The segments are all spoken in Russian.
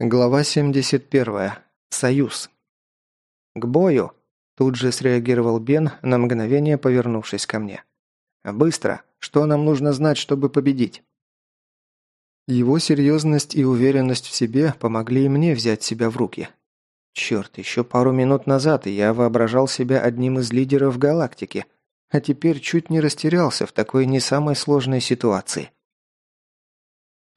Глава 71. Союз. «К бою!» – тут же среагировал Бен, на мгновение повернувшись ко мне. «Быстро! Что нам нужно знать, чтобы победить?» Его серьезность и уверенность в себе помогли и мне взять себя в руки. Черт, еще пару минут назад я воображал себя одним из лидеров галактики, а теперь чуть не растерялся в такой не самой сложной ситуации.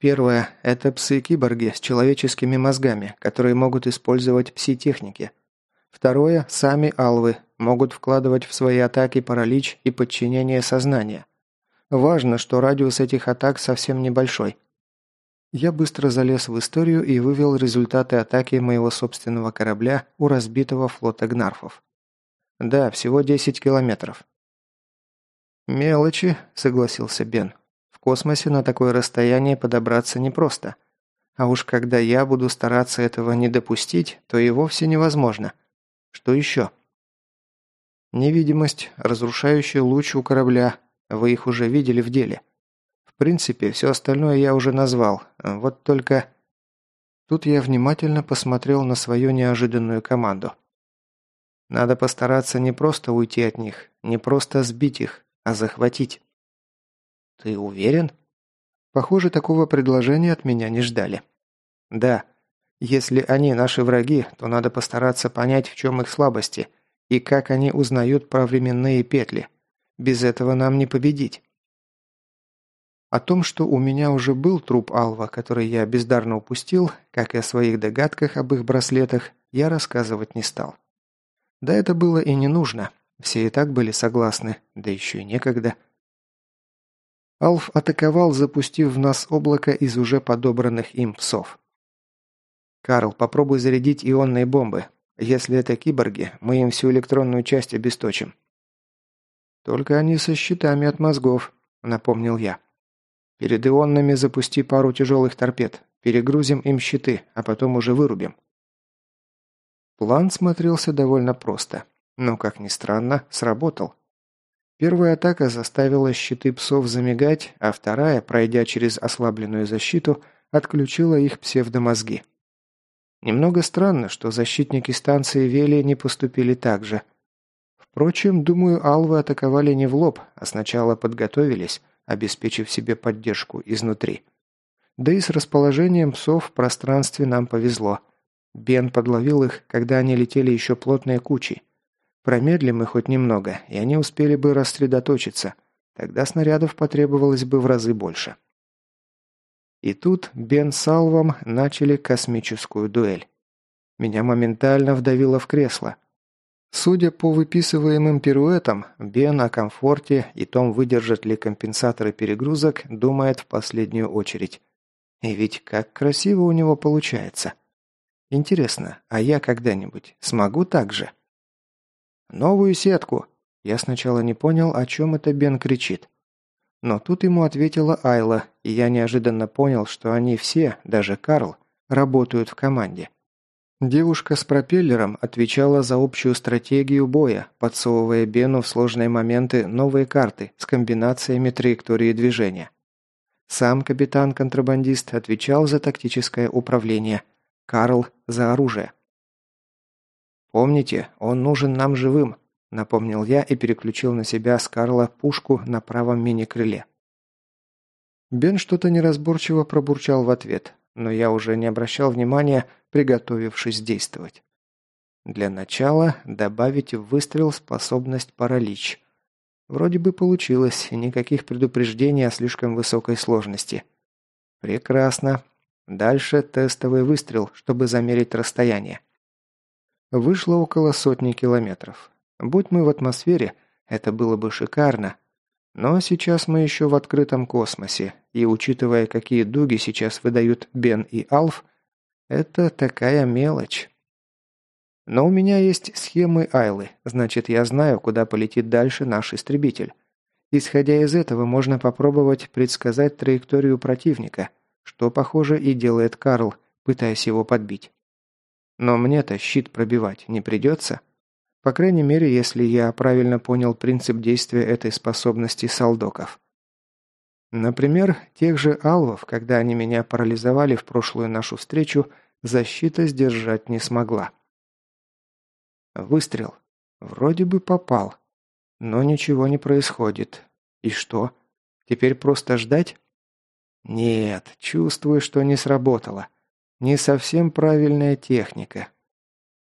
Первое – это псы-киборги с человеческими мозгами, которые могут использовать пси-техники. Второе – сами алвы, могут вкладывать в свои атаки паралич и подчинение сознания. Важно, что радиус этих атак совсем небольшой. Я быстро залез в историю и вывел результаты атаки моего собственного корабля у разбитого флота гнарфов. Да, всего 10 километров. «Мелочи», – согласился Бен космосе на такое расстояние подобраться непросто. А уж когда я буду стараться этого не допустить, то и вовсе невозможно. Что еще? Невидимость, разрушающий луч у корабля. Вы их уже видели в деле. В принципе, все остальное я уже назвал. Вот только... Тут я внимательно посмотрел на свою неожиданную команду. Надо постараться не просто уйти от них, не просто сбить их, а захватить. «Ты уверен?» Похоже, такого предложения от меня не ждали. «Да. Если они наши враги, то надо постараться понять, в чем их слабости и как они узнают про временные петли. Без этого нам не победить». О том, что у меня уже был труп Алва, который я бездарно упустил, как и о своих догадках об их браслетах, я рассказывать не стал. Да это было и не нужно. Все и так были согласны, да еще и некогда. Алф атаковал, запустив в нас облако из уже подобранных им псов. «Карл, попробуй зарядить ионные бомбы. Если это киборги, мы им всю электронную часть обесточим». «Только они со щитами от мозгов», — напомнил я. «Перед ионными запусти пару тяжелых торпед. Перегрузим им щиты, а потом уже вырубим». План смотрелся довольно просто, но, как ни странно, сработал. Первая атака заставила щиты псов замигать, а вторая, пройдя через ослабленную защиту, отключила их псевдомозги. Немного странно, что защитники станции Вели не поступили так же. Впрочем, думаю, алвы атаковали не в лоб, а сначала подготовились, обеспечив себе поддержку изнутри. Да и с расположением псов в пространстве нам повезло. Бен подловил их, когда они летели еще плотной кучей. Промедлим мы хоть немного, и они успели бы рассредоточиться. Тогда снарядов потребовалось бы в разы больше. И тут Бен с Алвом начали космическую дуэль. Меня моментально вдавило в кресло. Судя по выписываемым пируэтам, Бен о комфорте и том, выдержат ли компенсаторы перегрузок, думает в последнюю очередь. И ведь как красиво у него получается. Интересно, а я когда-нибудь смогу так же? «Новую сетку!» Я сначала не понял, о чем это Бен кричит. Но тут ему ответила Айла, и я неожиданно понял, что они все, даже Карл, работают в команде. Девушка с пропеллером отвечала за общую стратегию боя, подсовывая Бену в сложные моменты новые карты с комбинациями траектории движения. Сам капитан-контрабандист отвечал за тактическое управление, Карл – за оружие. «Помните, он нужен нам живым», – напомнил я и переключил на себя с Карла пушку на правом мини-крыле. Бен что-то неразборчиво пробурчал в ответ, но я уже не обращал внимания, приготовившись действовать. Для начала добавить в выстрел способность паралич. Вроде бы получилось, никаких предупреждений о слишком высокой сложности. Прекрасно. Дальше тестовый выстрел, чтобы замерить расстояние. Вышло около сотни километров. Будь мы в атмосфере, это было бы шикарно. Но сейчас мы еще в открытом космосе, и учитывая, какие дуги сейчас выдают Бен и Алф, это такая мелочь. Но у меня есть схемы Айлы, значит, я знаю, куда полетит дальше наш истребитель. Исходя из этого, можно попробовать предсказать траекторию противника, что, похоже, и делает Карл, пытаясь его подбить. Но мне-то щит пробивать не придется. По крайней мере, если я правильно понял принцип действия этой способности солдоков. Например, тех же алвов, когда они меня парализовали в прошлую нашу встречу, защита сдержать не смогла. Выстрел. Вроде бы попал. Но ничего не происходит. И что? Теперь просто ждать? Нет, чувствую, что не сработало. Не совсем правильная техника.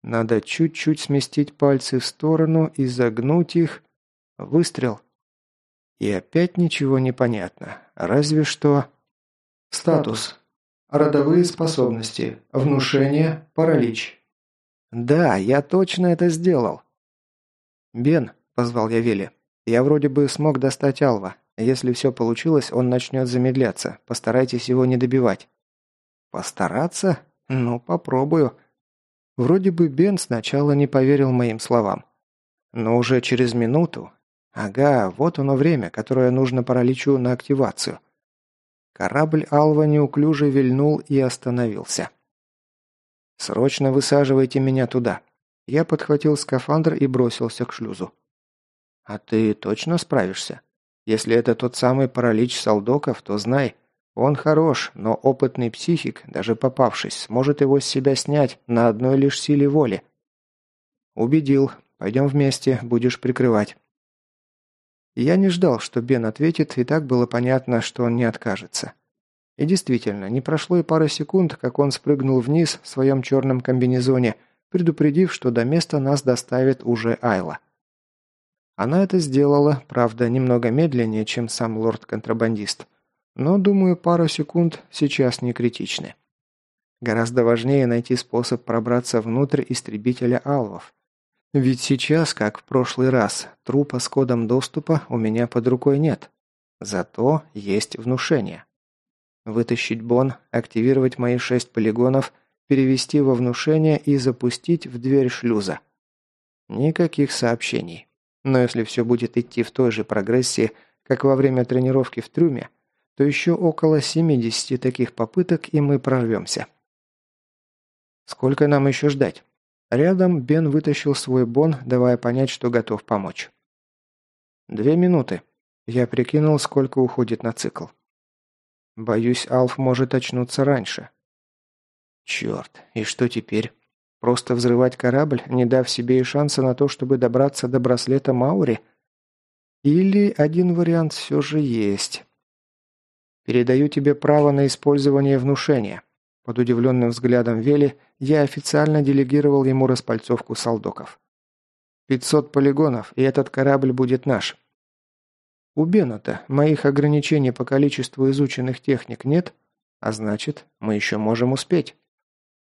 Надо чуть-чуть сместить пальцы в сторону и загнуть их. Выстрел. И опять ничего не понятно. Разве что... Статус. Родовые способности. Внушение. Паралич. Да, я точно это сделал. «Бен», – позвал я Вилли, – «я вроде бы смог достать Алва. Если все получилось, он начнет замедляться. Постарайтесь его не добивать». «Постараться? Ну, попробую». Вроде бы Бен сначала не поверил моим словам. Но уже через минуту... Ага, вот оно время, которое нужно параличу на активацию. Корабль Алва неуклюже вильнул и остановился. «Срочно высаживайте меня туда». Я подхватил скафандр и бросился к шлюзу. «А ты точно справишься? Если это тот самый паралич Салдоков, то знай, он хорош, но опытный психик, даже попавшись, сможет его с себя снять на одной лишь силе воли». «Убедил. Пойдем вместе, будешь прикрывать». Я не ждал, что Бен ответит, и так было понятно, что он не откажется. И действительно, не прошло и пары секунд, как он спрыгнул вниз в своем черном комбинезоне, предупредив, что до места нас доставит уже Айла. Она это сделала, правда, немного медленнее, чем сам лорд-контрабандист. Но, думаю, пару секунд сейчас не критичны. Гораздо важнее найти способ пробраться внутрь истребителя Алвов. Ведь сейчас, как в прошлый раз, трупа с кодом доступа у меня под рукой нет. Зато есть внушение. Вытащить бон, активировать мои шесть полигонов, перевести во внушение и запустить в дверь шлюза. Никаких сообщений. Но если все будет идти в той же прогрессии, как во время тренировки в трюме, то еще около 70 таких попыток, и мы прорвемся. Сколько нам еще ждать? Рядом Бен вытащил свой бон, давая понять, что готов помочь. Две минуты. Я прикинул, сколько уходит на цикл. Боюсь, Алф может очнуться раньше. Черт, и что теперь? Просто взрывать корабль, не дав себе и шанса на то, чтобы добраться до браслета Маури? Или один вариант все же есть? Передаю тебе право на использование внушения. Под удивленным взглядом Вели я официально делегировал ему распальцовку солдоков. «Пятьсот полигонов, и этот корабль будет наш. У Бената моих ограничений по количеству изученных техник нет, а значит, мы еще можем успеть.